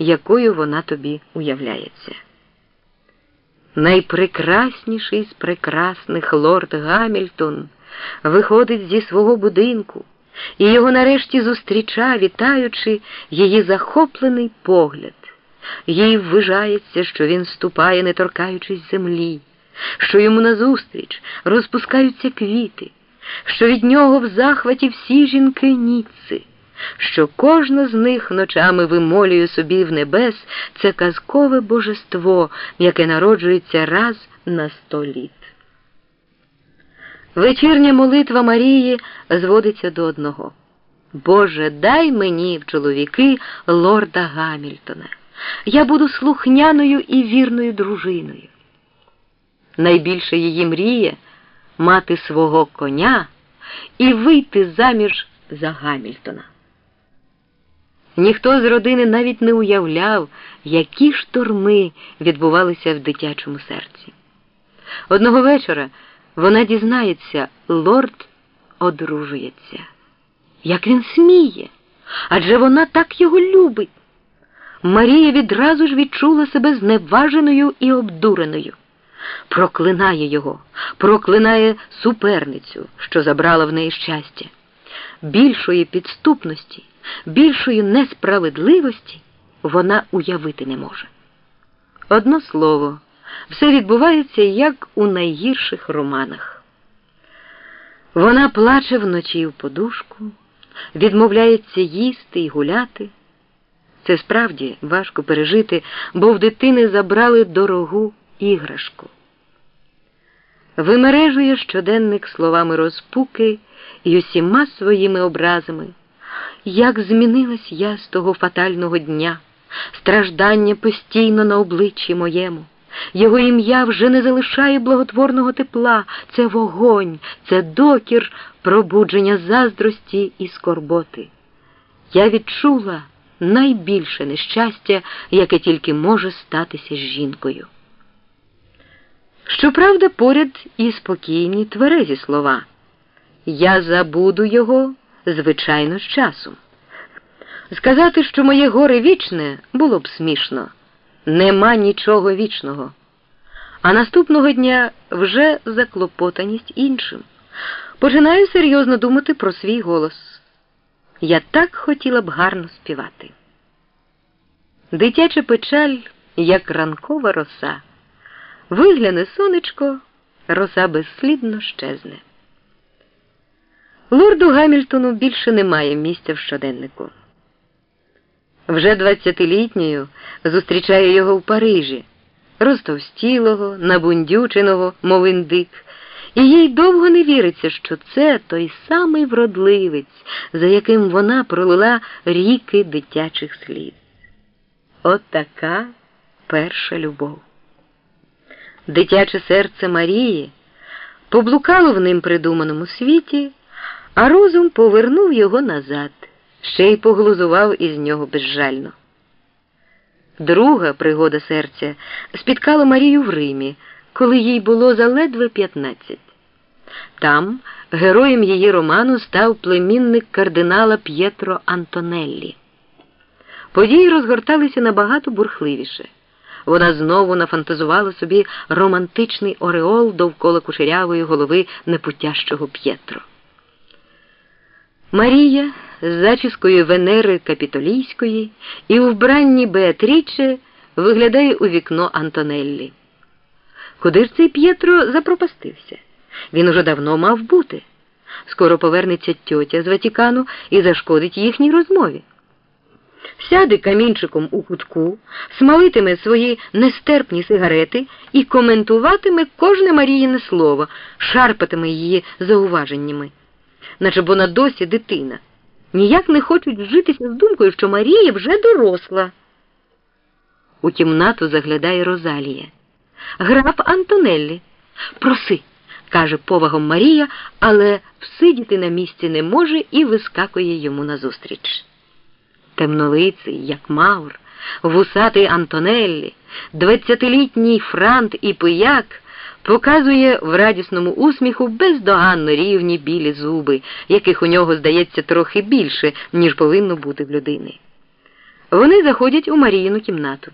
якою вона тобі уявляється. Найпрекрасніший з прекрасних лорд Гамільтон виходить зі свого будинку, і його нарешті зустріча, вітаючи її захоплений погляд. Їй ввижається, що він ступає, не торкаючись землі, що йому назустріч розпускаються квіти, що від нього в захваті всі жінки ніци, що кожна з них ночами вимолює собі в небес це казкове божество, яке народжується раз на сто літ. Вечірня молитва Марії зводиться до одного. Боже, дай мені в чоловіки лорда Гамільтона. Я буду слухняною і вірною дружиною. Найбільше її мріє мати свого коня і вийти заміж за Гамільтона. Ніхто з родини навіть не уявляв, які штурми відбувалися в дитячому серці. Одного вечора вона дізнається, лорд одружується. Як він сміє, адже вона так його любить. Марія відразу ж відчула себе зневаженою і обдуреною. Проклинає його, проклинає суперницю, що забрала в неї щастя. Більшої підступності, більшої несправедливості вона уявити не може. Одно слово, все відбувається як у найгірших романах. Вона плаче вночі в подушку, відмовляється їсти і гуляти. Це справді важко пережити, бо в дитини забрали дорогу іграшку. Вимережує щоденник словами розпуки і усіма своїми образами. Як змінилась я з того фатального дня, страждання постійно на обличчі моєму. Його ім'я вже не залишає благотворного тепла, це вогонь, це докір, пробудження заздрості і скорботи. Я відчула найбільше нещастя, яке тільки може статися з жінкою. Щоправда, поряд і спокійні тверезі слова. Я забуду його, звичайно, з часом. Сказати, що моє горе вічне, було б смішно. Нема нічого вічного. А наступного дня вже заклопотаність іншим. Починаю серйозно думати про свій голос. Я так хотіла б гарно співати. Дитяча печаль, як ранкова роса. Вигляне сонечко, роса безслідно щезне. Лорду Гамільтону більше немає місця в щоденнику. Вже двадцятилітньою зустрічає його в Парижі, розтовстілого, набундюченого, мов індик, і їй довго не віриться, що це той самий вродливець, за яким вона пролила ріки дитячих сліз. От така перша любов. Дитяче серце Марії поблукало в ним придуманому світі, а розум повернув його назад, ще й поглузував із нього безжально. Друга пригода серця спіткала Марію в Римі, коли їй було заледве 15. Там героєм її роману став племінник кардинала П'єтро Антонеллі. Події розгорталися набагато бурхливіше. Вона знову нафантазувала собі романтичний ореол довкола кучерявої голови непутящого П'єтро. Марія з зачіскою Венери Капітолійської і у вбранні Беатріче виглядає у вікно Антонеллі. Куди ж цей П'єтро запропастився? Він уже давно мав бути. Скоро повернеться тьотя з Ватікану і зашкодить їхній розмові сяде камінчиком у кутку, смалитиме свої нестерпні сигарети і коментуватиме кожне Маріїне слово, шарпатиме її зауваженнями, наче вона досі дитина. Ніяк не хочуть вжитися з думкою, що Марія вже доросла. У кімнату заглядає Розалія. Граф Антонеллі. Проси, каже повагом Марія, але всидіти на місці не може і вискакує йому назустріч темнолиций, як Маур, вусатий Антонеллі, двадцятилітній Франт і пияк показує в радісному усміху бездоганно рівні білі зуби, яких у нього здається трохи більше, ніж повинно бути в людини. Вони заходять у Маріїну кімнату.